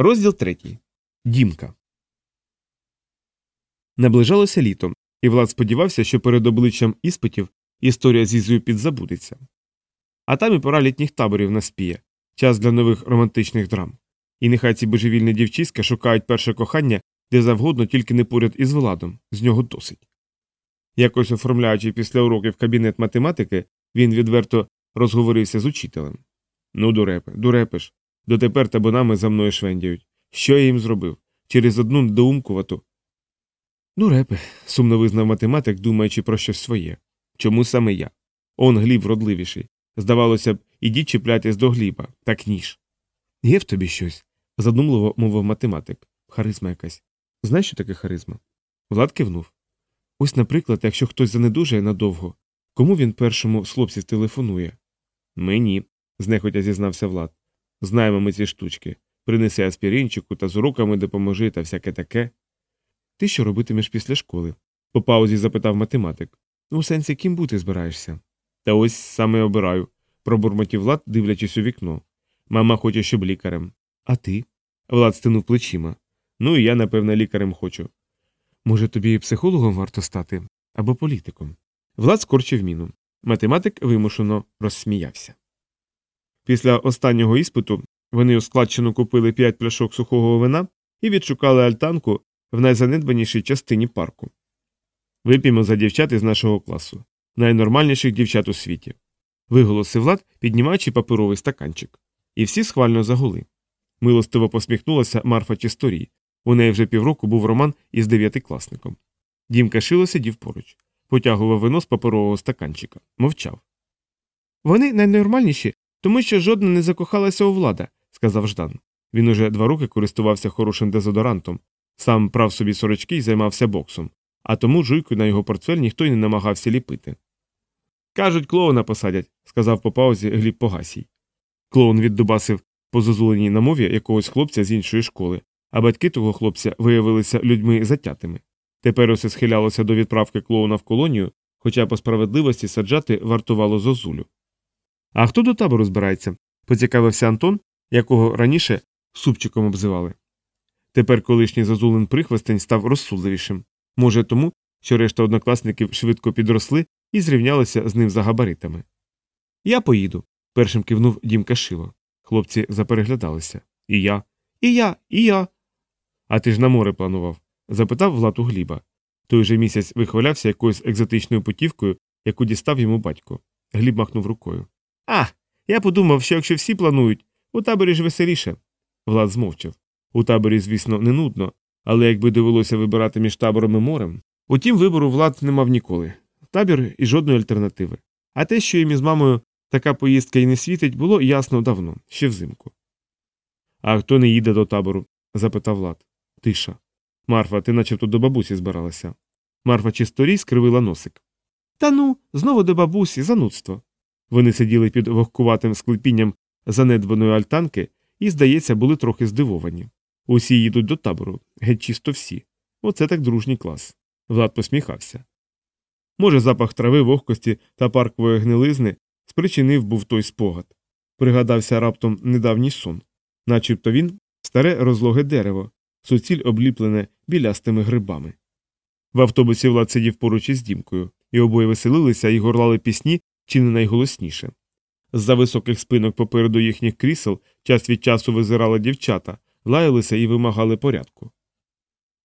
Розділ третій. Дімка. Наближалося літо, і Влад сподівався, що перед обличчям іспитів історія з Ізою підзабудеться. А там і пора літніх таборів наспіє, час для нових романтичних драм. І нехай ці божевільні дівчиська шукають перше кохання де завгодно, тільки не поряд із Владом, з нього досить. Якось оформляючи після уроків кабінет математики, він відверто розговорився з учителем. Ну, дурепе, дурепиш. Дотепер табунами за мною швендяють. Що я їм зробив? Через одну недоумкувату. Дурепе, сумно визнав математик, думаючи про щось своє. Чому саме я? Он гліб вродливіший. Здавалося б, ідіть чіплятись до гліба, так ніж. Є в тобі щось, задумливо мовив математик. Харизма якась. Знаєш, що таке харизма? Влад кивнув. Ось, наприклад, якщо хтось занедужає надовго, кому він першому з хлопців телефонує? Мені, знехотя зізнався Влад. Знаємо ми ці штучки. Принеси аспіринчику та з уроками допоможи та всяке таке. Ти що робитимеш після школи? по паузі запитав математик. У сенсі, ким бути збираєшся? Та ось саме обираю, пробурмотів Влад, дивлячись у вікно. Мама хоче, щоб лікарем. А ти? Влад стинув плечима. Ну і я, напевне, лікарем хочу. Може, тобі і психологом варто стати або політиком. Влад скорчив міну. Математик вимушено розсміявся. Після останнього іспиту вони у купили п'ять пляшок сухого вина і відшукали альтанку в найзанедбанішій частині парку. Вип'ємо за дівчат із нашого класу, найнормальніших дівчат у світі. Виголосив Влад, піднімаючи паперовий стаканчик. І всі схвально загули. Милостиво посміхнулася Марфа Чисторій. У неї вже півроку був роман із дев'ятикласником. Дімка шило сидів поруч, потягував вино з паперового стаканчика, мовчав. Вони найнормальніші, тому що жодна не закохалася у влада, сказав Ждан. Він уже два роки користувався хорошим дезодорантом, сам прав собі сорочки і займався боксом, а тому жуйку на його портфель ніхто й не намагався ліпити. Кажуть, клоуна посадять, сказав по паузі Гліб Погасій. Клоун віддубасив по зозуленій на мові якогось хлопця з іншої школи, а батьки того хлопця виявилися людьми затятими. Тепер усе схилялося до відправки клоуна в колонію, хоча по справедливості саджати вартувало зозулю. А хто до табору збирається? поцікавився Антон, якого раніше супчиком обзивали. Тепер колишній зозулин прихвостень став розсудливішим. Може, тому, що решта однокласників швидко підросли і зрівнялися з ним за габаритами. Я поїду, першим кивнув дім Кашило. Хлопці запереглядалися. І я, і я, і я. А ти ж на море планував? запитав Влад у Гліба. Той же місяць вихвалявся якоюсь екзотичною путівкою, яку дістав йому батько. Гліб махнув рукою. А, я подумав, що якщо всі планують, у таборі ж веселіше. Влад змовчав. У таборі, звісно, не нудно, але якби довелося вибирати між табором і морем. Утім, вибору влад не мав ніколи. Табір і жодної альтернативи. А те, що їм із мамою така поїздка і не світить, було ясно давно, ще взимку. А хто не їде до табору? запитав Влад. Тиша. Марфа, ти начебто до бабусі збиралася. Марфа чисторій скривила носик. Та ну, знову до бабусі, занудство. Вони сиділи під вогкуватим склепінням занедбаної альтанки і, здається, були трохи здивовані. Усі їдуть до табору, геть чисто всі. Оце так дружній клас. Влад посміхався. Може, запах трави, вогкості та паркової гнилизни спричинив був той спогад. Пригадався раптом недавній сон, начебто він старе розлоге дерево, суціль обліплене білястими грибами. В автобусі Влад сидів поруч із дімкою, і обоє веселилися і горлали пісні чи не найголосніше. З за високих спинок попереду їхніх крісел час від часу визирали дівчата, лаялися і вимагали порядку.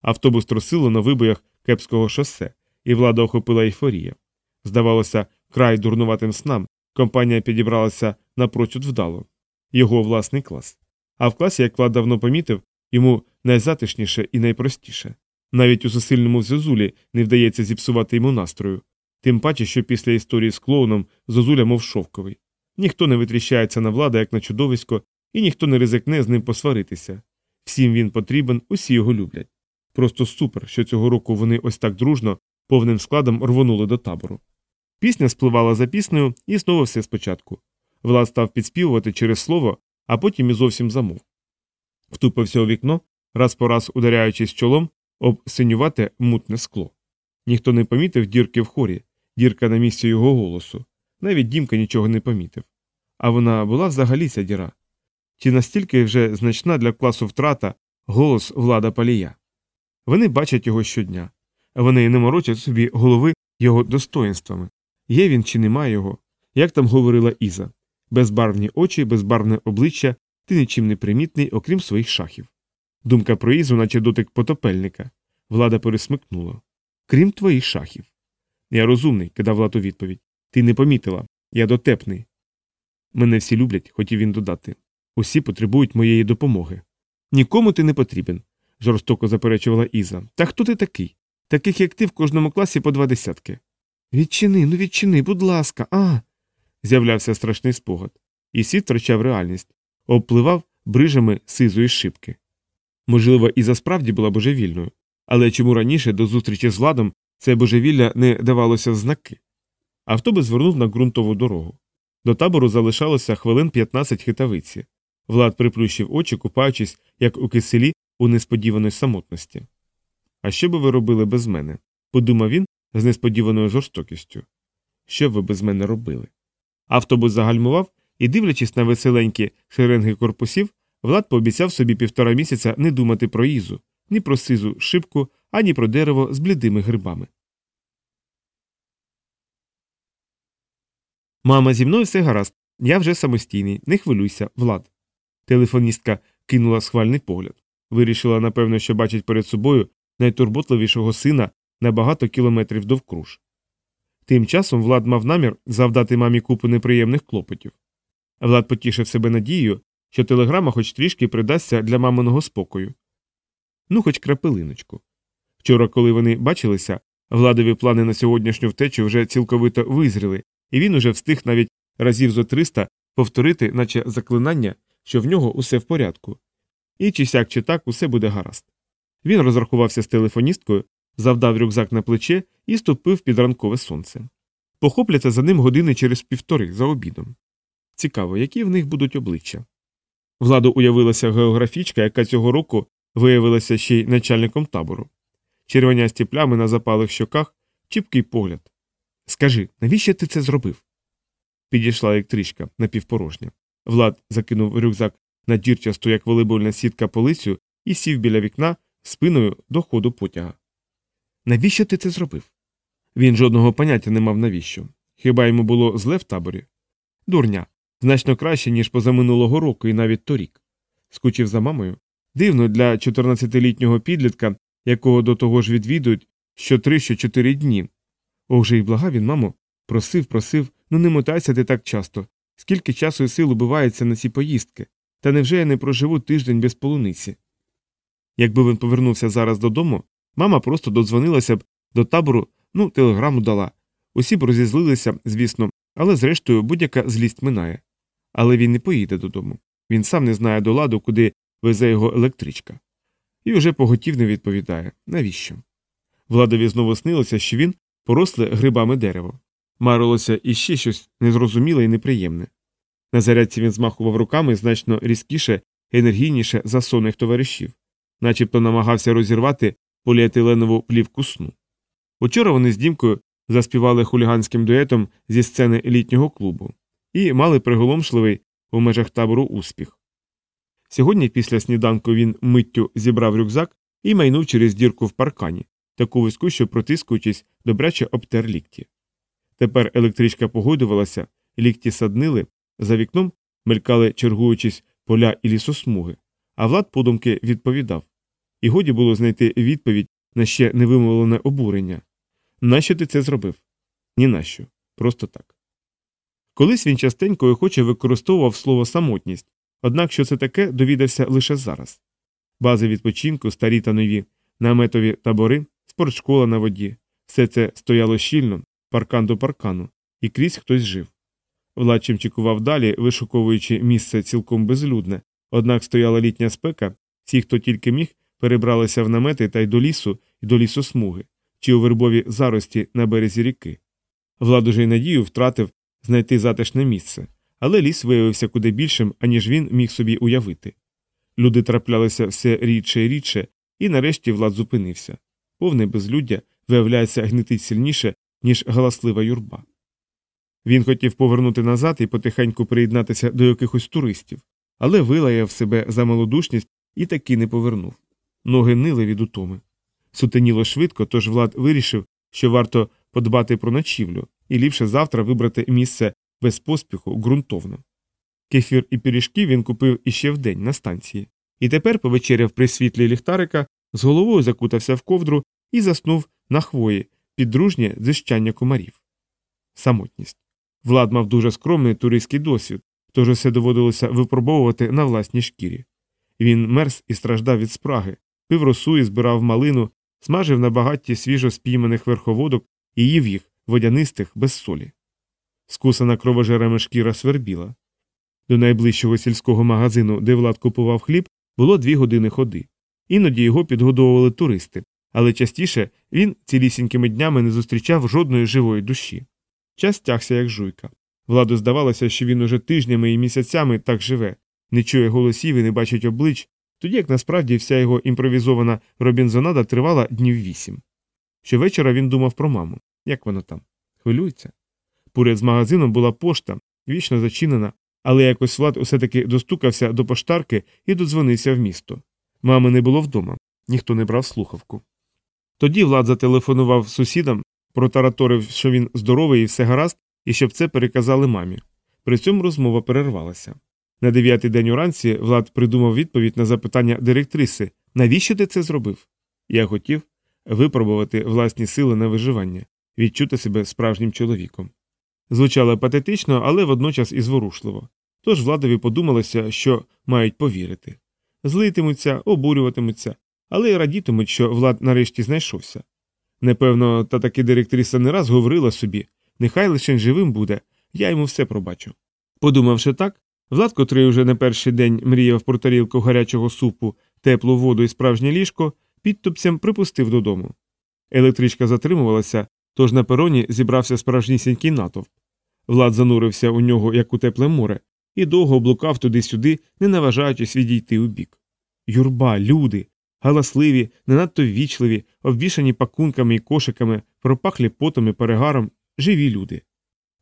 Автобус трусило на вибоях кепського шосе, і влада охопила ейфорія. Здавалося, край дурнуватим снам, компанія підібралася напрочуд вдало, його власний клас. А в класі, як Влад давно помітив, йому найзатишніше і найпростіше. Навіть у засильному зозулі не вдається зіпсувати йому настрою, тим паче, що після історії з клоуном зозуля мов шовковий. Ніхто не витріщається на влада, як на чудовисько, і ніхто не ризикне з ним посваритися. Всім він потрібен, усі його люблять. Просто супер, що цього року вони ось так дружно, повним складом рвонули до табору. Пісня спливала за піснею і знову все спочатку. Влад став підспівувати через слово, а потім і зовсім замовк. Втупився у вікно, раз по раз ударяючись чолом об синювате мутне скло. Ніхто не помітив дірки в хорі, дірка на місці його голосу. Навіть дімка нічого не помітив. А вона була взагалі ця діра. чи настільки вже значна для класу втрата голос влада палія. Вони бачать його щодня, вони не морочать собі голови його достоїнствами. Є він чи нема його, як там говорила Іза безбарвні очі, безбарвне обличчя, ти нічим не примітний, окрім своїх шахів. Думка про Ізу, наче дотик потопельника. Влада пересмикнула. Крім твоїх шахів. Я розумний, кидав Влад у відповідь. Ти не помітила, я дотепний. Мене всі люблять, хотів він додати. Усі потребують моєї допомоги. Нікому ти не потрібен, жорстоко заперечувала Іза. Та хто ти такий? Таких, як ти, в кожному класі по два десятки. Відчини, ну відчини, будь ласка, а. З'являвся страшний спогад, і світ втрачав реальність, обпливав брижами сизої шибки. Можливо, Іза справді була божевільною, але чому раніше до зустрічі з владом це божевілля не давалося в знаки? Автобус звернув на ґрунтову дорогу. До табору залишалося хвилин 15 хитавиці. Влад приплющив очі, купаючись, як у киселі у несподіваної самотності. А що би ви робили без мене? подумав він з несподіваною жорстокістю. Що ви без мене робили? Автобус загальмував і, дивлячись на веселенькі шеренги корпусів, Влад пообіцяв собі півтора місяця не думати про їзу, ні про сизу шибку, ані про дерево з блідими грибами. Мама, зі мною все гаразд. Я вже самостійний, не хвилюйся, Влад. Телефоністка кинула схвальний погляд. Вирішила, напевно, що бачить перед собою найтурботливішого сина на багато кілометрів довкруж. Тим часом Влад мав намір завдати мамі купу неприємних клопотів. Влад потішив себе надією, що телеграма хоч трішки придасться для маминого спокою. Ну, хоч крапелиночку. Вчора, коли вони бачилися, владові плани на сьогоднішню втечу вже цілковито визріли, і він уже встиг навіть разів зо триста повторити, наче заклинання, що в нього усе в порядку. І чи сяк, чи так усе буде гаразд. Він розрахувався з телефоністкою, завдав рюкзак на плече і ступив під ранкове сонце. Похопляться за ним години через півтори за обідом. Цікаво, які в них будуть обличчя. Владу уявилася географічка, яка цього року виявилася ще й начальником табору. Червонясті плями на запалих щоках, чіпкий погляд. Скажи, навіщо ти це зробив? Підійшла електричка напівпорожня. Влад закинув рюкзак на дірчасту, як волейбольна сітка полицю, і сів біля вікна спиною до ходу потяга. Навіщо ти це зробив? Він жодного поняття не мав навіщо. Хіба йому було зле в таборі? Дурня, значно краще, ніж позаминулого року і навіть торік. Скучив за мамою. Дивно для 14-літнього підлітка, якого до того ж відвідують що три, що чотири дні. Ох же й благав він, мамо, просив, просив, ну не мотайся ти так часто. Скільки часу і сил убивається на ці поїздки, та невже я не проживу тиждень без полуниці? Якби він повернувся зараз додому, мама просто додзвонилася б до табору, ну, телеграму дала. Усі б розізлилися, звісно, але зрештою будь-яка злість минає. Але він не поїде додому. Він сам не знає до ладу, куди везе його електричка. І уже поготів не відповідає навіщо? Владові знову снилося, що він поросле грибами дерево. Марилося іще щось незрозуміле і неприємне. На зарядці він змахував руками значно різкіше енергійніше за сонних товаришів, начебто намагався розірвати поліетиленову плівку сну. Учора вони з дімкою заспівали хуліганським дуетом зі сцени літнього клубу і мали приголомшливий у межах табору успіх. Сьогодні, після сніданку, він миттю зібрав рюкзак і майнув через дірку в паркані, таку вузьку, що протискуючись, добряче обтер лікті. Тепер електричка погодувалася, лікті саднили, за вікном мелькали, чергуючись поля і лісосмуги, а влад подумки відповідав. І годі було знайти відповідь на ще невимовлене обурення. Нащо ти це зробив? Ні нащо. Просто так. Колись він частенько і охоче використовував слово самотність, однак що це таке, довідався лише зараз. Бази відпочинку, старі та нові, наметові табори, спортшкола на воді, все це стояло щільно, паркан до паркану, і крізь хтось жив. Влад чимчикував далі, вишуковуючи місце цілком безлюдне, однак стояла літня спека, всі, хто тільки міг, перебралися в намети та й до лісу, і до лісосмуги, чи у вербові зарості на березі ріки. Влад уже й надію втратив знайти затишне місце, але ліс виявився куди більшим, аніж він міг собі уявити. Люди траплялися все рідше і рідше, і нарешті Влад зупинився. Повне безлюддя, виявляється, гнетить сильніше, ніж галаслива юрба. Він хотів повернути назад і потихеньку приєднатися до якихось туристів, але вилаяв себе за малодушність і таки не повернув. Ноги нили від утоми. Сутеніло швидко, тож Влад вирішив, що варто подбати про ночівлю і ліпше завтра вибрати місце без поспіху ґрунтовно. Кефір і пиріжки він купив іще вдень на станції, і тепер повечеряв при світлі ліхтарика, з головою закутався в ковдру і заснув на хвої під дружнє дзищання комарів. Самотність. Влад мав дуже скромний туристський досвід, тож усе доводилося випробовувати на власній шкірі. Він мерз і страждав від спраги, пив росу і збирав малину, смажив на багатті свіжо спійманих верховодок і їв їх, водянистих, без солі. Скусана кровожерами шкіра свербіла. До найближчого сільського магазину, де Влад купував хліб, було дві години ходи. Іноді його підгодовували туристи, але частіше він цілісінькими днями не зустрічав жодної живої душі. Час тягся, як жуйка. Владу здавалося, що він уже тижнями і місяцями так живе, не чує голосів і не бачить облич, тоді як насправді вся його імпровізована робінзонада тривала днів вісім. Щовечора він думав про маму. Як вона там? Хвилюється? Поряд з магазином була пошта, вічно зачинена, але якось Влад усе таки достукався до поштарки і додзвонився в місто. Мами не було вдома, ніхто не брав слухавку. Тоді Влад зателефонував сусідам, протараторив, що він здоровий і все гаразд, і щоб це переказали мамі. При цьому розмова перервалася. На дев'ятий день уранці Влад придумав відповідь на запитання директриси навіщо ти це зробив? Я хотів випробувати власні сили на виживання, відчути себе справжнім чоловіком. Звучало патетично, але водночас і зворушливо. Тож владові подумалося, що мають повірити. Злитимуться, обурюватимуться, але й радітимуть, що влад нарешті знайшовся. Непевно, та таки директриса не раз говорила собі нехай лише живим буде, я йому все пробачу. Подумавши так, Влад, котрий уже не перший день мріяв про тарілку гарячого супу, теплу воду і справжнє ліжко, підтупцям припустив додому. Електричка затримувалася, тож на пероні зібрався справжнісінький натовп. Влад занурився у нього, як у тепле море, і довго облукав туди-сюди, не наважаючись відійти у бік. Юрба, люди, галасливі, не надто ввічливі, обвішані пакунками і кошиками, пропахлі потом і перегаром, живі люди.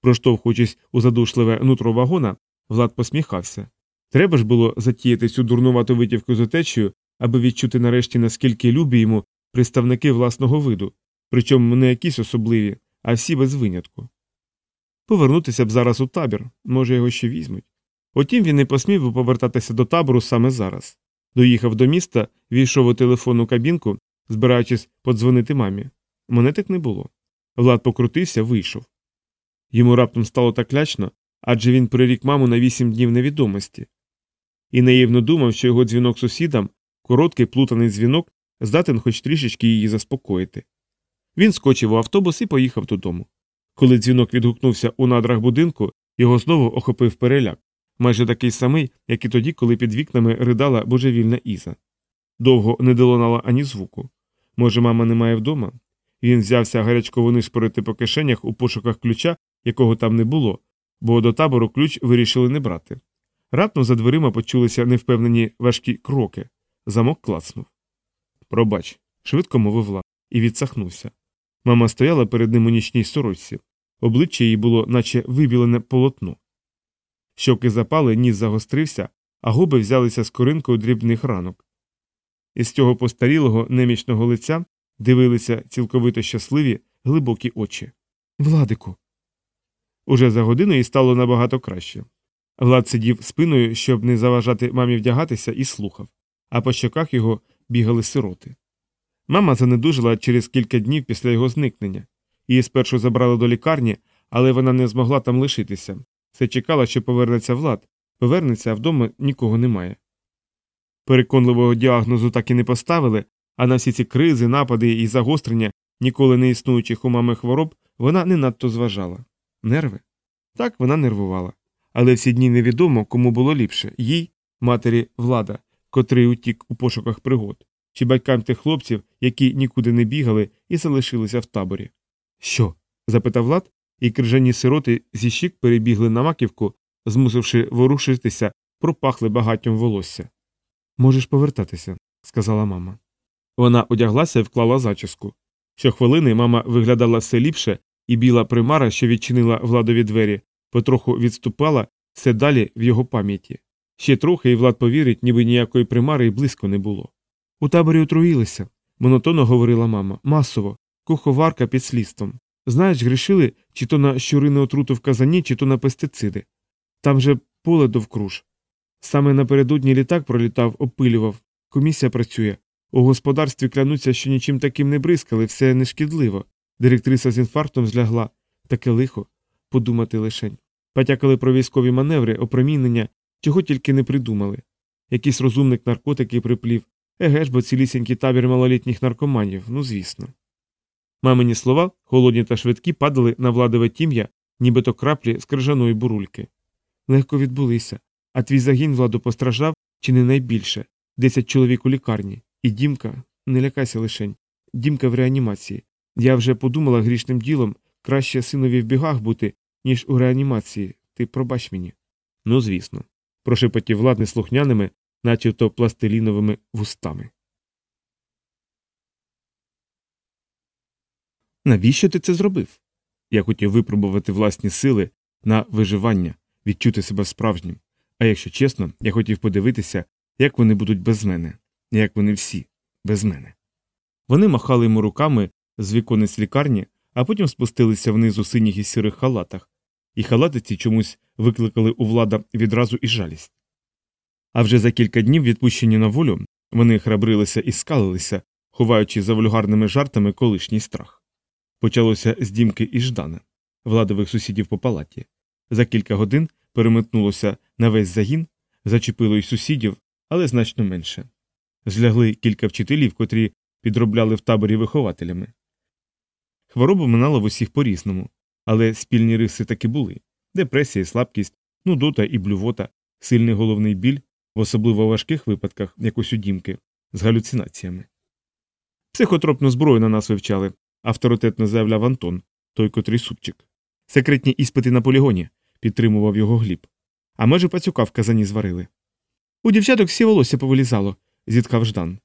Проштовхуючись у задушливе нутро вагона, Влад посміхався. Треба ж було затіяти цю дурнувату витівку з отечею, аби відчути нарешті, наскільки любі йому представники власного виду, причому не якісь особливі, а всі без винятку. Повернутися б зараз у табір, може, його ще візьмуть. Утім, він не посмів би повертатися до табору саме зараз. Доїхав до міста, війшов у телефонну кабінку, збираючись подзвонити мамі. Монетик не було. Влад покрутився, вийшов. Йому раптом стало так лячно, адже він прирік маму на вісім днів невідомості. І наївно думав, що його дзвінок сусідам, короткий плутаний дзвінок, здатен хоч трішечки її заспокоїти. Він скочив у автобус і поїхав додому. Коли дзвінок відгукнувся у надрах будинку, його знову охопив переляк, майже такий самий, як і тоді, коли під вікнами ридала божевільна Іза. Довго не долунала ані звуку. Може, мама немає вдома? Він взявся гарячково нишпорити по кишенях у пошуках ключа, якого там не було, бо до табору ключ вирішили не брати. Раптом за дверима почулися невпевнені важкі кроки. Замок клацнув. Пробач, швидко мовив Влад, і відсахнувся. Мама стояла перед ним у нічній сорочці. Обличчя її було, наче вибілене полотно. Щоки запали, ніс загострився, а губи взялися з коринкою дрібних ранок. Із цього постарілого немічного лиця дивилися цілковито щасливі, глибокі очі. Владику. Уже за годину їй стало набагато краще. Влад сидів спиною, щоб не заважати мамі вдягатися, і слухав, а по щоках його бігали сироти. Мама занедужила через кілька днів після його зникнення. Її спершу забрали до лікарні, але вона не змогла там лишитися. Все чекала, що повернеться влад, повернеться, а вдома нікого немає. Переконливого діагнозу так і не поставили, а на всі ці кризи, напади і загострення ніколи не існуючих у мами хвороб вона не надто зважала. Нерви? Так, вона нервувала. Але всі дні невідомо, кому було ліпше їй, матері влада, котрий утік у пошуках пригод, чи батькам тих хлопців, які нікуди не бігали і залишилися в таборі. Що? запитав Влад, і крижані сироти зі щік перебігли на маківку, змусивши ворушитися, пропахли багаттям волосся. Можеш повертатися, сказала мама. Вона одяглася і вклала зачіску. Щохвилини мама виглядала все ліпше, і біла примара, що відчинила владові двері, потроху відступала все далі в його пам'яті. Ще трохи і Влад повірить, ніби ніякої примари й близько не було. У таборі отруїлися, монотонно говорила мама. Масово, куховарка під слідством. Знаєш, грішили чи то на щурину отруту в казані, чи то на пестициди. Там же поле довкруж. Саме напередодні літак пролітав, опилював. Комісія працює. У господарстві клянуться, що нічим таким не бризкали, все нешкідливо. Директриса з інфарктом злягла. Таке лихо. Подумати лишень. Потякали про військові маневри, опромінення, чого тільки не придумали. Якийсь розумник наркотики приплів. Еге ж, бо цілісінький табір малолітніх наркоманів, ну звісно. Мамині слова, холодні та швидкі, падали на владове тім'я, нібито краплі з крижаної бурульки. Легко відбулися, а твій загін владу постраждав чи не найбільше десять чоловік у лікарні. І дімка, не лякайся лишень, дімка в реанімації. Я вже подумала грішним ділом краще синові в бігах бути, ніж у реанімації. Ти пробач мені. Ну, звісно, прошепотів влад неслухняними, начебто пластиліновими вустами. Навіщо ти це зробив? Я хотів випробувати власні сили на виживання, відчути себе справжнім. А якщо чесно, я хотів подивитися, як вони будуть без мене, як вони всі без мене. Вони махали йому руками з віконець лікарні, а потім спустилися вниз у синіх і сірих халатах, і халати ці чомусь викликали у влада відразу і жалість. А вже за кілька днів, відпущені на волю, вони храбрилися і скалилися, ховаючи за вульгарними жартами колишній страх. Почалося з дімки і Ждана, владових сусідів по палаті. За кілька годин переметнулося на весь загін, зачепило й сусідів, але значно менше. Злягли кілька вчителів, котрі підробляли в таборі вихователями. Хвороба минала в усіх по різному, але спільні риси таки були депресія, слабкість, нудота і блювота, сильний головний біль, в особливо важких випадках, як ось у дімки, з галюцинаціями. Психотропну зброю на нас вивчали, авторитетно заявляв Антон, той котрий супчик. Секретні іспити на полігоні, підтримував його гліб. А може пацюка в казані зварили. У дівчаток всі волосся повилізало, зітхав Ждан.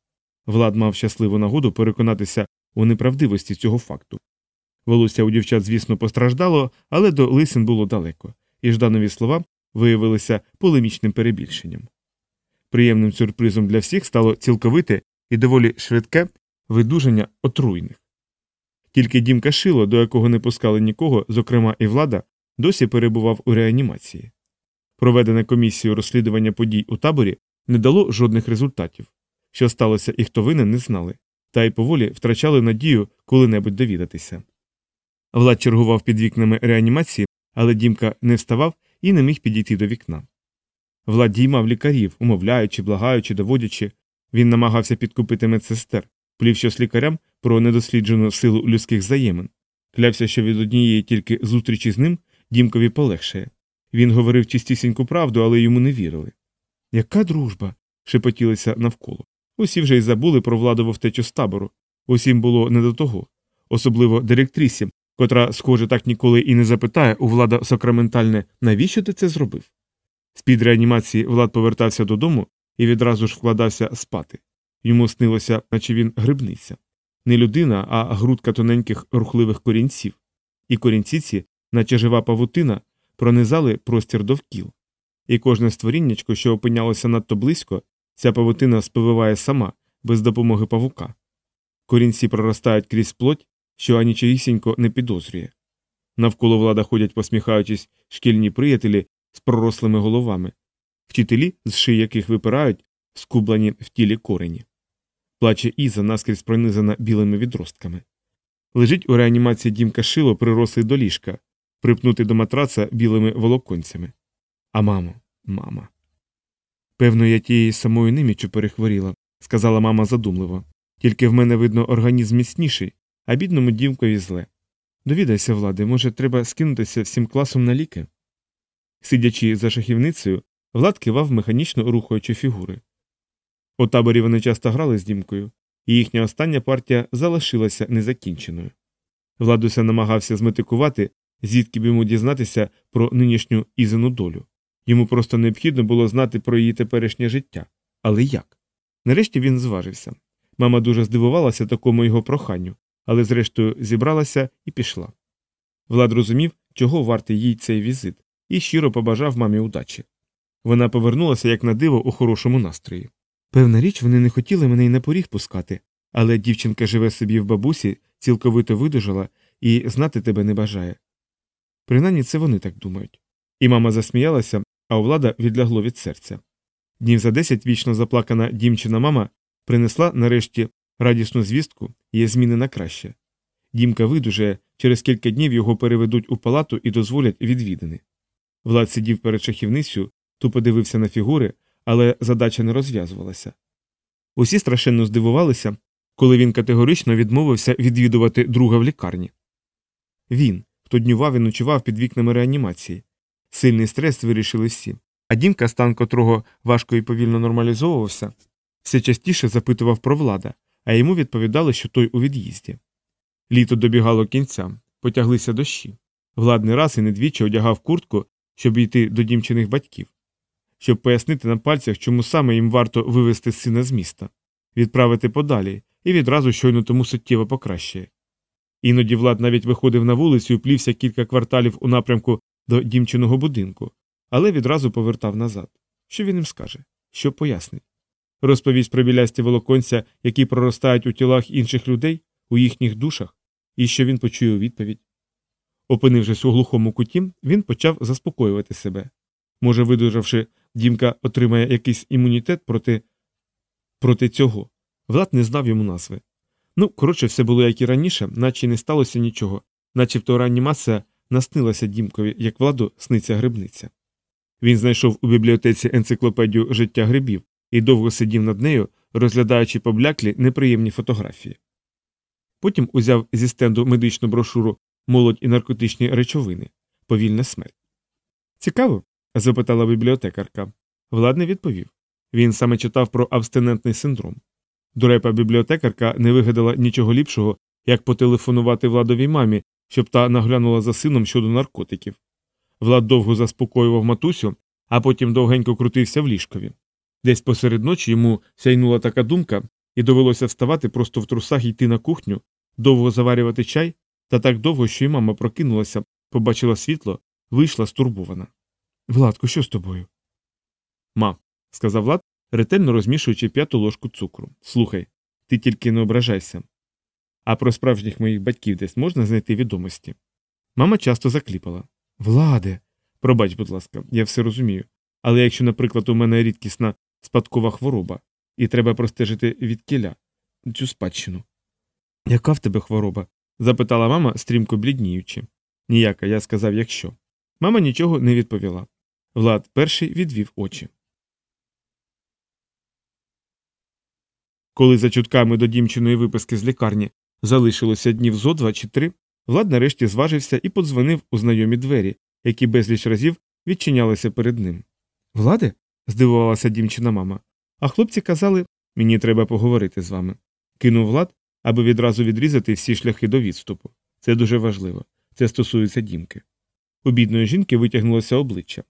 Влад мав щасливу нагоду переконатися у неправдивості цього факту. Волосся у дівчат, звісно, постраждало, але до лисин було далеко, і Жданові слова виявилися полемічним перебільшенням. Приємним сюрпризом для всіх стало цілковите і доволі швидке видужання отруйних. Тільки дім Кашило, до якого не пускали нікого, зокрема і влада, досі перебував у реанімації. Проведене комісією розслідування подій у таборі не дало жодних результатів. Що сталося і хто винен, не знали, та й поволі втрачали надію коли-небудь довідатися. Влад чергував під вікнами реанімації, але дімка не вставав і не міг підійти до вікна. Влад діймав лікарів, умовляючи, благаючи, доводячи, він намагався підкупити медсестер, плів щось лікарям про недосліджену силу людських взаємин, клявся, що від однієї тільки зустрічі з ним дімкові полегшає. Він говорив чистісіньку правду, але йому не вірили. Яка дружба? шепотілися навколо. Усі вже й забули про владову втечу з табору. Усім було не до того, особливо директрисі, котра, схоже, так ніколи і не запитає у влада сакраментальне, навіщо ти це зробив? З під реанімації Влад повертався додому і відразу ж вкладався спати. Йому снилося, наче він грибниця. Не людина, а грудка тоненьких рухливих корінців. І корінці ці, наче жива павутина, пронизали простір довкіл. І кожне створіннячко, що опинялося надто близько, ця павутина спививає сама, без допомоги павука. Корінці проростають крізь плоть, що анічогісінько не підозрює. Навколо влада ходять, посміхаючись, шкільні приятелі з пророслими головами, вчителі, з шиї яких випирають, скублені в тілі корені. Плаче Іза, наскрізь пронизана білими відростками. Лежить у реанімації дімка шило, прирослий до ліжка, припнутий до матраца білими волоконцями. А мамо, мама. Певно, я тієї самої немічу перехворіла, сказала мама задумливо. Тільки в мене, видно, організм міцніший, а бідному дімкові зле. Довідайся, влади, може, треба скинутися всім класом на ліки. Сидячи за шахівницею, Влад кивав механічно рухаючи фігури. У таборі вони часто грали з дімкою, і їхня остання партія залишилася незакінченою. Владуся намагався зметикувати, звідки б йому дізнатися про нинішню ізину долю. Йому просто необхідно було знати про її теперішнє життя. Але як? Нарешті він зважився. Мама дуже здивувалася такому його проханню, але зрештою зібралася і пішла. Влад розумів, чого вартий їй цей візит, і щиро побажав мамі удачі. Вона повернулася, як на диво, у хорошому настрої. Певна річ, вони не хотіли мене й на поріг пускати, але дівчинка живе собі в бабусі, цілковито видужала і знати тебе не бажає. Принаймні це вони так думають. І мама засміялася, а влада відлягло від серця. Днів за десять вічно заплакана дімчина мама принесла нарешті радісну звістку є зміни на краще. Дімка видужає, через кілька днів його переведуть у палату і дозволять відвідини. Влад сидів перед шахівницею, тупо дивився на фігури, але задача не розв'язувалася. Усі страшенно здивувалися, коли він категорично відмовився відвідувати друга в лікарні. Він, хто днював і ночував під вікнами реанімації. Сильний стрес вирішили всі. А дімка, стан котрого важко і повільно нормалізовувався, все частіше запитував про влада, а йому відповідали, що той у від'їзді. Літо добігало кінця, потяглися дощі. Влад не раз і не двічі одягав куртку, щоб йти до дімчиних батьків, щоб пояснити на пальцях, чому саме їм варто вивезти сина з міста, відправити подалі і відразу щойно тому суттєво покращає. Іноді Влад навіть виходив на вулицю і плівся кілька кварталів у напрямку до дімчиного будинку, але відразу повертав назад. Що він їм скаже? Що пояснить? Розповість про білясті волоконця, які проростають у тілах інших людей, у їхніх душах, і що він почує у відповідь. Опинившись у глухому куті, він почав заспокоювати себе. Може, видужавши, дімка отримає якийсь імунітет проти проти цього. Влад не знав йому назви. Ну, коротше, все було як і раніше, наче не сталося нічого, начебто реанімація наснилася дімкові, як владу сниться грибниця. Він знайшов у бібліотеці енциклопедію життя грибів і довго сидів над нею, розглядаючи побляклі неприємні фотографії. Потім узяв зі стенду медичну брошуру Молодь і наркотичні речовини повільна смерть. Цікаво? Запитала бібліотекарка. Влад не відповів. Він саме читав про абстинентний синдром. Дурепа бібліотекарка не вигадала нічого ліпшого, як потелефонувати владовій мамі, щоб та наглянула за сином щодо наркотиків. Влад довго заспокоював матусю, а потім довгенько крутився в ліжкові. Десь посеред ночі йому сяйнула така думка, і довелося вставати просто в трусах йти на кухню, довго заварювати чай, та так довго, що й мама прокинулася, побачила світло, вийшла стурбована. Владко, що з тобою? Ма, сказав Влад, ретельно розмішуючи п'яту ложку цукру. Слухай, ти тільки не ображайся. А про справжніх моїх батьків десь можна знайти відомості. Мама часто закліпала. Владе, пробач, будь ласка, я все розумію. Але якщо, наприклад, у мене рідкісна спадкова хвороба, і треба простежити від кіля цю спадщину. Яка в тебе хвороба? запитала мама, стрімко блідніючи. Ніяка, я сказав, якщо. Мама нічого не відповіла. Влад перший відвів очі. Коли за чутками до дімчиної виписки з лікарні залишилося днів зо два чи три, Влад нарешті зважився і подзвонив у знайомі двері, які безліч разів відчинялися перед ним. Владе? здивувалася дівчина мама. А хлопці казали, мені треба поговорити з вами. Кинув Влад, аби відразу відрізати всі шляхи до відступу. Це дуже важливо. Це стосується дімки. У бідної жінки витягнулося обличчя.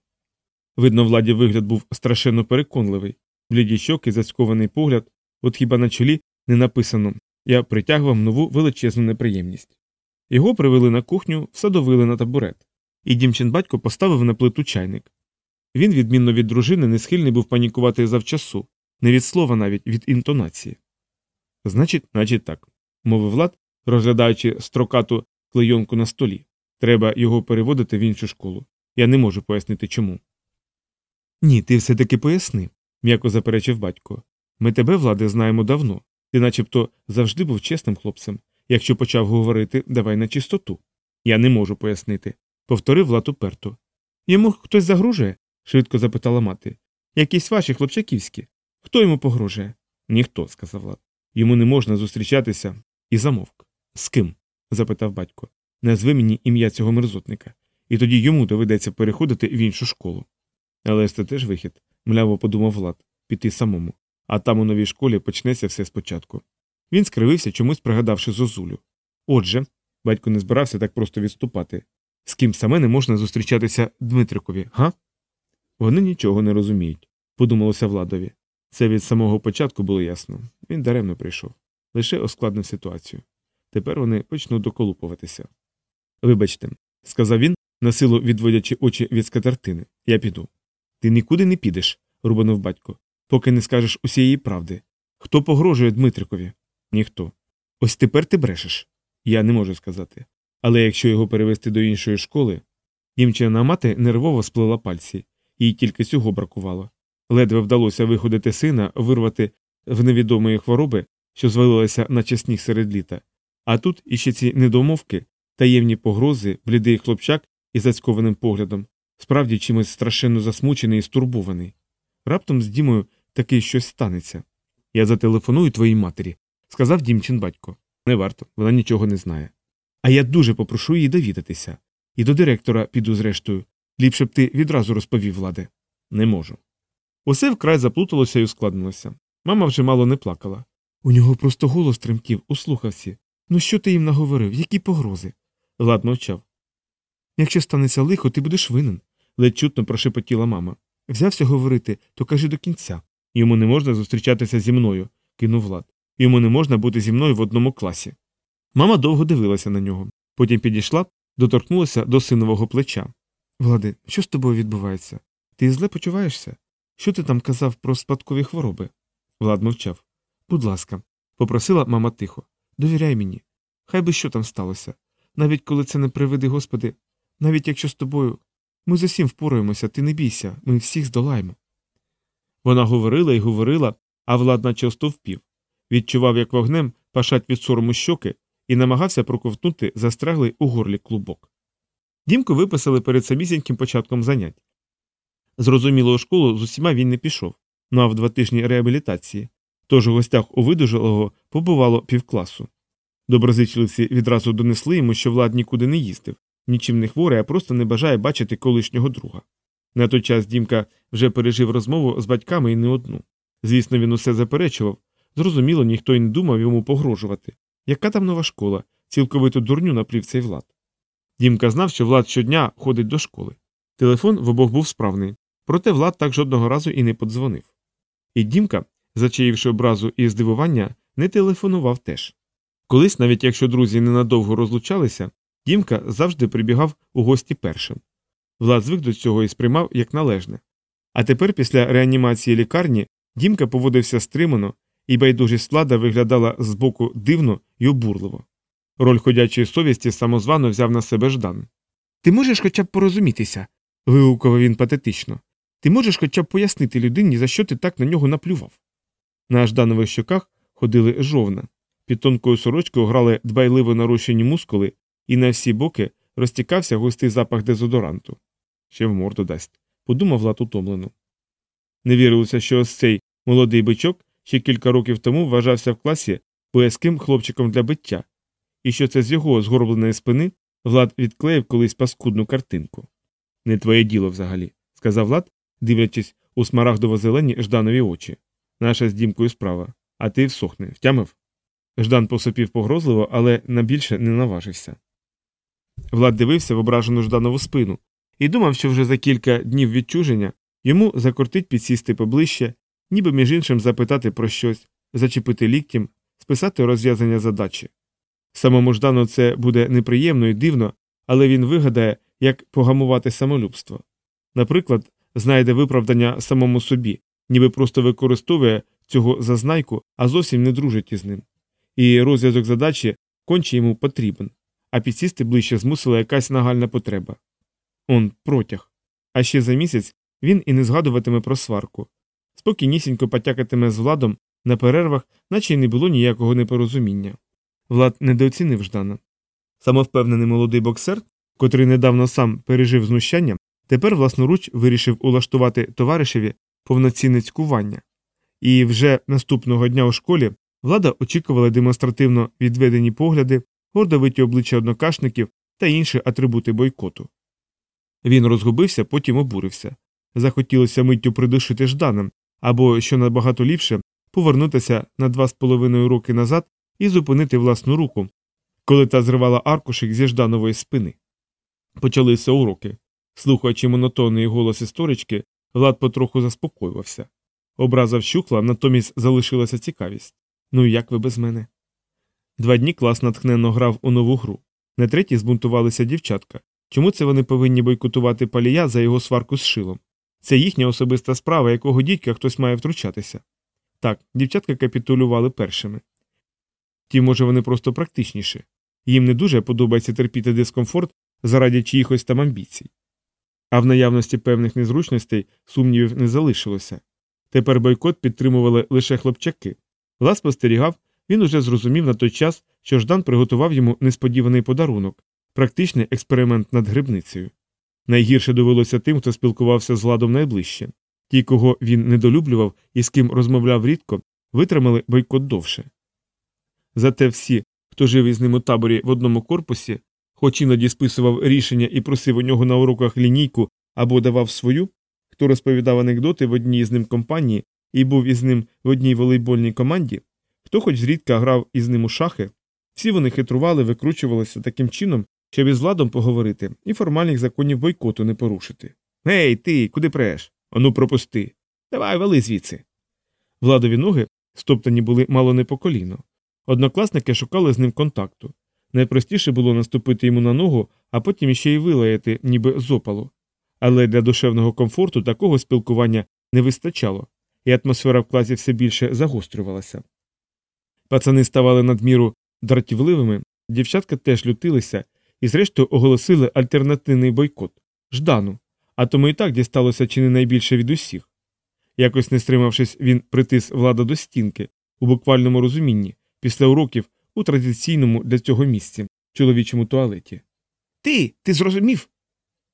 Видно, владі вигляд був страшенно переконливий, бліді щоки, зацькований погляд, от хіба на чолі не написано я притягував нову величезну неприємність. Його привели на кухню, всадовили на табурет, і дімчин батько поставив на плиту чайник. Він, відмінно від дружини, не схильний був панікувати завчасу, не від слова навіть від інтонації. Значить, значить так, мовив Влад, розглядаючи строкату клейонку на столі. Треба його переводити в іншу школу. Я не можу пояснити чому. Ні, ти все таки поясни, м'яко заперечив батько. Ми тебе, влади, знаємо давно. Ти начебто завжди був чесним хлопцем. Якщо почав говорити, давай на чистоту. Я не можу пояснити, повторив Влад уперто. Йому хтось загрожує? швидко запитала мати. Якісь ваші хлопчаківські. Хто йому погрожує? Ніхто, сказав Влад. Йому не можна зустрічатися і замовк. З ким? запитав батько. Назви мені ім'я цього мерзотника, і тоді йому доведеться переходити в іншу школу. Але це теж вихід, мляво подумав Влад, піти самому, а там у новій школі почнеться все спочатку. Він скривився, чомусь пригадавши зозулю. Отже, батько не збирався так просто відступати. З ким саме не можна зустрічатися Дмитрикові, га? Вони нічого не розуміють, подумалося Владові. Це від самого початку було ясно. Він даремно прийшов, лише оскладнив ситуацію. Тепер вони почнуть доколупуватися. Вибачте, сказав він, насилу відводячи очі від скатертини. Я піду. Ти нікуди не підеш, рубанув батько, поки не скажеш усієї правди. Хто погрожує Дмитрикові? Ніхто. Ось тепер ти брешеш. Я не можу сказати. Але якщо його перевести до іншої школи. Дімчина мати нервово сплила пальці, їй тільки цього бракувало. Ледве вдалося виходити сина, вирвати в невідомої хвороби, що звалилася на сніг серед літа. А тут іще ці недомовки, таємні погрози, блідий хлопчак із зацькованим поглядом, справді чимось страшенно засмучений і стурбований. Раптом з Дімою таки щось станеться. Я зателефоную твоїй матері, сказав Дімчин батько. Не варто, вона нічого не знає. А я дуже попрошу її довідатися. І до директора піду зрештою. Ліпше б ти відразу розповів влади. Не можу. Усе вкрай заплуталося і ускладнилося. Мама вже мало не плакала. У нього просто голос тремтів у слухавці. Ну що ти їм наговорив, які погрози? Влад мовчав. Якщо станеться лихо, ти будеш винен, ледь чутно прошепотіла мама. Взявся говорити, то кажи до кінця. Йому не можна зустрічатися зі мною, кинув Влад. Йому не можна бути зі мною в одному класі. Мама довго дивилася на нього, потім підійшла, доторкнулася до синового плеча. Влади, що з тобою відбувається? Ти зле почуваєшся? Що ти там казав про спадкові хвороби? Влад мовчав. Будь ласка, попросила мама тихо. Довіряй мені. Хай би що там сталося. Навіть коли це не приведи, Господи, навіть якщо з тобою. Ми з усім впораємося, ти не бійся, ми всіх здолаємо. Вона говорила і говорила, а Влад наче остовпів. Відчував, як вогнем пашать від сорому щоки, і намагався проковтнути застряглий у горлі клубок. Дімку виписали перед самісіньким початком занять. Зрозуміло, у школу з усіма він не пішов, мав два тижні реабілітації, тож у гостях у видужалого побувало півкласу. Доброзичливці відразу донесли йому, що влад нікуди не їздив, нічим не хворий, а просто не бажає бачити колишнього друга. На той час Дімка вже пережив розмову з батьками і не одну. Звісно, він усе заперечував. Зрозуміло, ніхто й не думав йому погрожувати. Яка там нова школа, цілковиту дурню наплів цей влад. Дімка знав, що влад щодня ходить до школи. Телефон в обох був справний, проте влад так жодного разу і не подзвонив. І Дімка, зачаївши образу і здивування, не телефонував теж. Колись, навіть якщо друзі ненадовго розлучалися, Дімка завжди прибігав у гості першим. Влад звик до цього і сприймав як належне. А тепер, після реанімації лікарні, Дімка поводився стримано, і байдужість влада виглядала збоку дивно і обурливо. Роль ходячої совісті самозвано взяв на себе Ждан. Ти можеш хоча б порозумітися. вигукував він патетично. Ти можеш хоча б пояснити людині, за що ти так на нього наплював. На Жданових щоках ходили жовна. Під тонкою сорочкою грали дбайливо нарощені мускули, і на всі боки розтікався густий запах дезодоранту. Ще в морду дасть, подумав Влад утомлено. Не вірилося, що ось цей молодий бичок ще кілька років тому вважався в класі боязким хлопчиком для биття, і що це з його згорбленої спини Влад відклеїв колись паскудну картинку. Не твоє діло взагалі, сказав Влад, дивлячись у смарагдово зелені Жданові очі. Наша з дімкою справа, а ти всохни, втямив? Ждан посопів погрозливо, але на більше не наважився. Влад дивився в ображену Жданову спину і думав, що вже за кілька днів відчуження йому закортить підсісти поближче, ніби між іншим запитати про щось, зачепити ліктем, списати розв'язання задачі. Самому Ждану це буде неприємно і дивно, але він вигадає, як погамувати самолюбство. Наприклад, знайде виправдання самому собі, ніби просто використовує цього зазнайку, а зовсім не дружить із ним. І розв'язок задачі конче йому потрібен, а підсісти ближче змусила якась нагальна потреба. Он протяг. А ще за місяць він і не згадуватиме про сварку. Спокійнісінько потякатиме з владом на перервах, наче й не було ніякого непорозуміння. Влад недооцінив Ждана. Самовпевнений молодий боксер, котрий недавно сам пережив знущання, тепер власноруч вирішив улаштувати товаришеві повноцінне цькування. І вже наступного дня у школі влада очікувала демонстративно відведені погляди, гордовиті обличчя однокашників та інші атрибути бойкоту. Він розгубився, потім обурився. Захотілося миттю придушити Жданом, або, що набагато ліпше, повернутися на два з половиною роки назад і зупинити власну руку, коли та зривала аркушик зі Жданової спини. Почалися уроки. Слухаючи монотонний голос історички, Влад потроху заспокоювався. Образа вщухла, натомість залишилася цікавість. Ну як ви без мене? Два дні клас натхненно грав у нову гру. На третій збунтувалися дівчатка. Чому це вони повинні бойкотувати палія за його сварку з шилом? Це їхня особиста справа, якого дідька хтось має втручатися. Так, дівчатка капітулювали першими. Ті, може, вони просто практичніші. Їм не дуже подобається терпіти дискомфорт заради чиїхось там амбіцій. А в наявності певних незручностей сумнівів не залишилося. Тепер бойкот підтримували лише хлопчаки. Влад спостерігав, він уже зрозумів на той час, що Ждан приготував йому несподіваний подарунок практичний експеримент над грибницею. Найгірше довелося тим, хто спілкувався з владом найближче. Ті, кого він недолюблював і з ким розмовляв рідко, витримали бойкот довше. Зате всі, хто жив із ним у таборі в одному корпусі, хоч іноді списував рішення і просив у нього на уроках лінійку або давав свою, хто розповідав анекдоти в одній з ним компанії і був із ним в одній волейбольній команді, хто хоч зрідка грав із ним у шахи, всі вони хитрували, викручувалися таким чином, щоб із владом поговорити і формальних законів бойкоту не порушити. Гей, ти, куди преш? Ану, пропусти. Давай вали звідси. Владові ноги стоптані були мало не по коліно. Однокласники шукали з ним контакту. Найпростіше було наступити йому на ногу, а потім іще й вилаяти, ніби з опалу. Але для душевного комфорту такого спілкування не вистачало, і атмосфера в класі все більше загострювалася. Пацани ставали надміру дратівливими, дівчатка теж лютилися і, зрештою, оголосили альтернативний бойкот ждану, а тому і так дісталося чи не найбільше від усіх. Якось не стримавшись, він притис влада до стінки у буквальному розумінні після уроків у традиційному для цього місці чоловічому туалеті. Ти, ти зрозумів?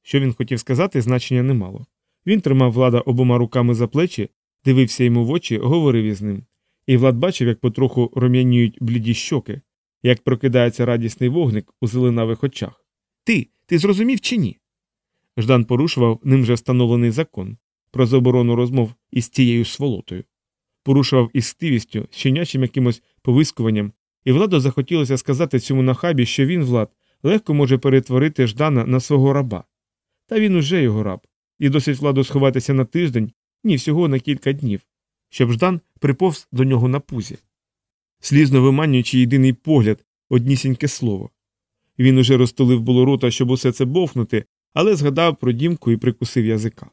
Що він хотів сказати, значення не мало. Він тримав влада обома руками за плечі, дивився йому в очі, говорив із ним. І Влад бачив, як потроху ром'яніють бліді щоки, як прокидається радісний вогник у зеленавих очах. Ти, ти зрозумів чи ні? Ждан порушував ним вже встановлений закон про заборону розмов із цією сволотою. Порушував із стивістю, щенячим якимось повискуванням, і владу захотілося сказати цьому нахабі, що він, влад, легко може перетворити Ждана на свого раба. Та він уже його раб, і досить владу сховатися на тиждень, ні всього на кілька днів, щоб Ждан приповз до нього на пузі. Слізно виманюючи єдиний погляд, однісіньке слово. Він уже розтулив було рота, щоб усе це бовхнути, але згадав про дімку і прикусив язика.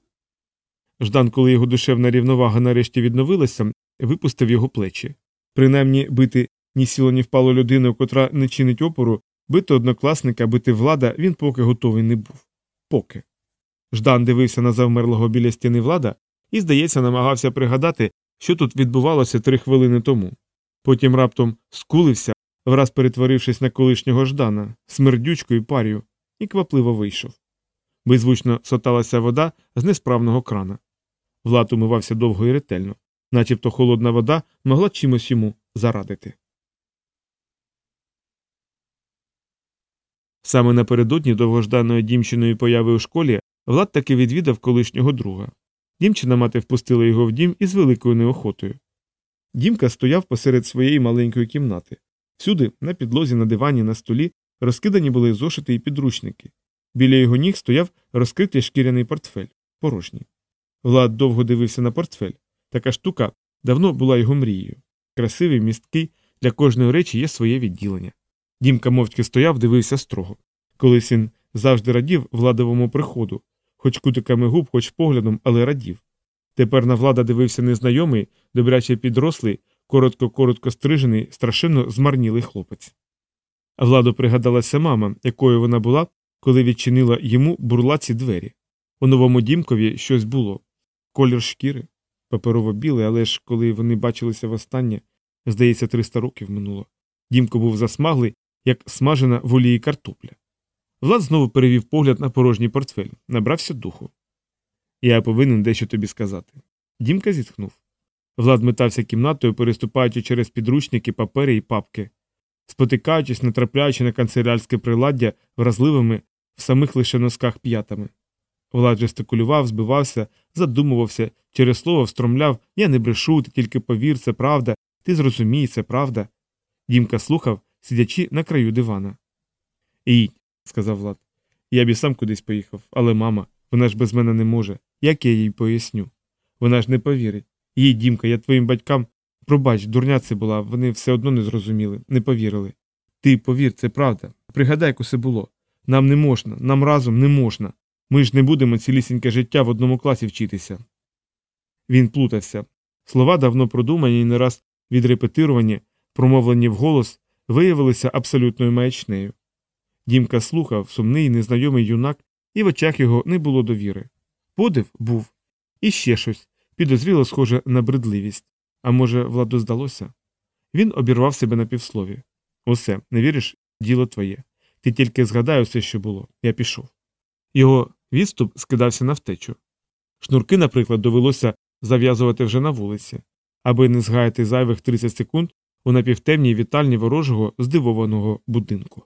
Ждан, коли його душевна рівновага нарешті відновилася, випустив його плечі. Принаймні бити ні сіло, ні впало людину, котра не чинить опору, бити однокласника, бити влада він поки готовий не був. Поки. Ждан дивився на завмерлого біля стіни влада і, здається, намагався пригадати, що тут відбувалося три хвилини тому. Потім раптом скулився, враз перетворившись на колишнього Ждана, смердючкою парію, і квапливо вийшов. Беззвучно соталася вода з несправного крана. Влад умивався довго і ретельно, начебто холодна вода могла чимось йому зарадити. Саме напередодні довгожданої дімчиної появи у школі Влад таки відвідав колишнього друга. Дімчина мати впустила його в дім із великою неохотою. Дімка стояв посеред своєї маленької кімнати. Всюди, на підлозі, на дивані, на столі, розкидані були зошити і підручники. Біля його ніг стояв розкритий шкіряний портфель, порожній. Влад довго дивився на портфель. Така штука давно була його мрією. Красивий, місткий, для кожної речі є своє відділення. Дімка мовчки стояв, дивився строго. Колись він завжди радів владовому приходу, хоч кутиками губ, хоч поглядом, але радів. Тепер на влада дивився незнайомий, добряче підрослий, коротко-коротко стрижений, страшенно змарнілий хлопець. Владу пригадалася мама, якою вона була, коли відчинила йому бурлаці двері. У новому дімкові щось було колір шкіри, паперово білий, але ж коли вони бачилися востаннє, здається, 300 років минуло. Дімко був засмаглий, як смажена в олії картопля. Влад знову перевів погляд на порожній портфель, набрався духу. Я повинен дещо тобі сказати. Дімка зітхнув. Влад метався кімнатою, переступаючи через підручники, папери і папки, спотикаючись, натрапляючи на канцелярське приладдя вразливими в самих лише носках п'ятами. Влад жестикулював, збивався, задумувався, через слово встромляв Я не брешу, ти тільки повір, це правда, ти зрозумій, це правда. Дімка слухав, сидячи на краю дивана. Їдь, сказав Влад. Я б і сам кудись поїхав, але мама, вона ж без мене не може. Як я їй поясню? Вона ж не повірить. Їй, Дімка, я твоїм батькам. Пробач, дурня це була, вони все одно не зрозуміли, не повірили. Ти повір, це правда. Пригадай, як усе було. Нам не можна, нам разом не можна. Ми ж не будемо цілісіньке життя в одному класі вчитися. Він плутався. Слова, давно продумані і не раз відрепетировані, промовлені вголос, виявилися абсолютною маячнею. Дімка слухав, сумний, незнайомий юнак, і в очах його не було довіри. Подив був. І ще щось, підозріло схоже на бредливість. А може, владу здалося? Він обірвав себе на півслові. Усе, не віриш, діло твоє. Ти тільки згадай усе, що було. Я пішов. Його відступ скидався на втечу. Шнурки, наприклад, довелося зав'язувати вже на вулиці, аби не згаяти зайвих 30 секунд у напівтемній вітальні ворожого здивованого будинку.